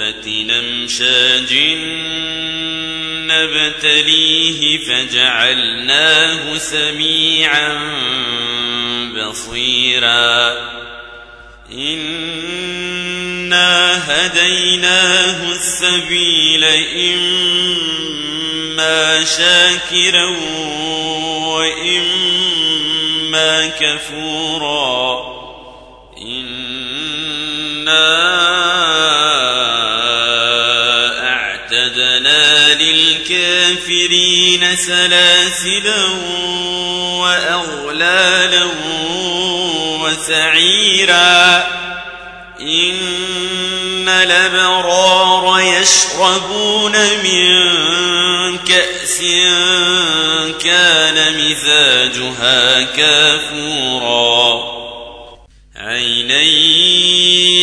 نطفة نمشاج نبتليه فجعلناه سميعا بصيرا إنا هديناه السبيل إما شاكرا وإما كفورا للكافرين سلاسلا وأغلالا وسعيرا. إن الأبرار يشربون من كأس كان مزاجها كافورا.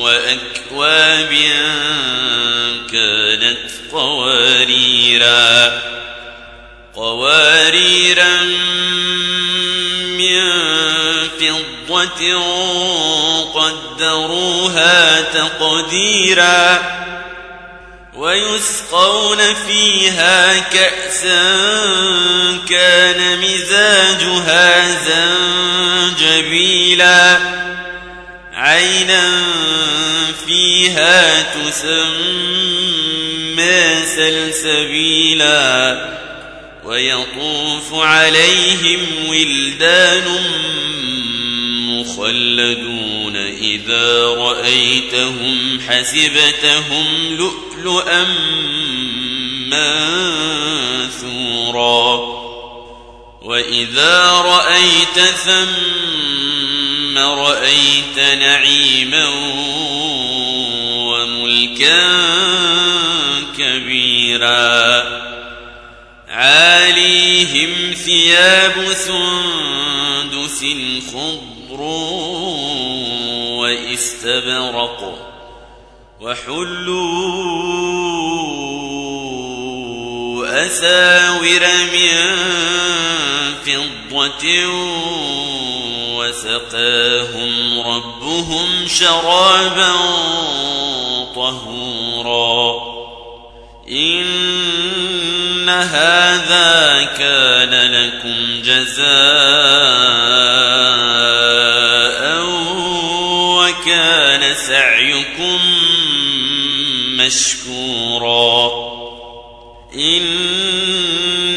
وأكواب كانت قواريرا قواريرا من فضة قدروها تقديرا ويسقون فيها كأسا كان مزاجها زنجبيلا. عينا فيها تسمى سلسبيلا ويطوف عليهم ولدان مخلدون إذا رأيتهم حسبتهم لؤلؤا منثورا وإذا رأيت ثم رأيت نعيما وملكا كبيرا عاليهم ثياب سندس خضر واستبرق وحلوا أساور من فضة وسقاهم ربهم شرابا طهورا إن هذا كان لكم جزاء وكان سعيكم مشكورا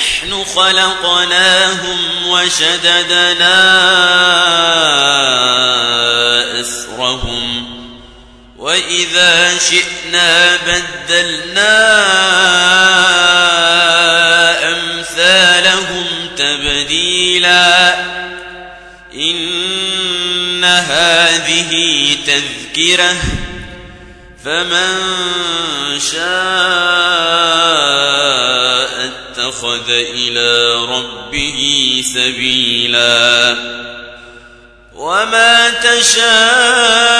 نحن خلقناهم وشددنا أسرهم وإذا شئنا بدلنا أمثالهم تبديلا إن هذه تذكرة فمن شاء اتخذ إلى ربه سبيلا وما تشاءون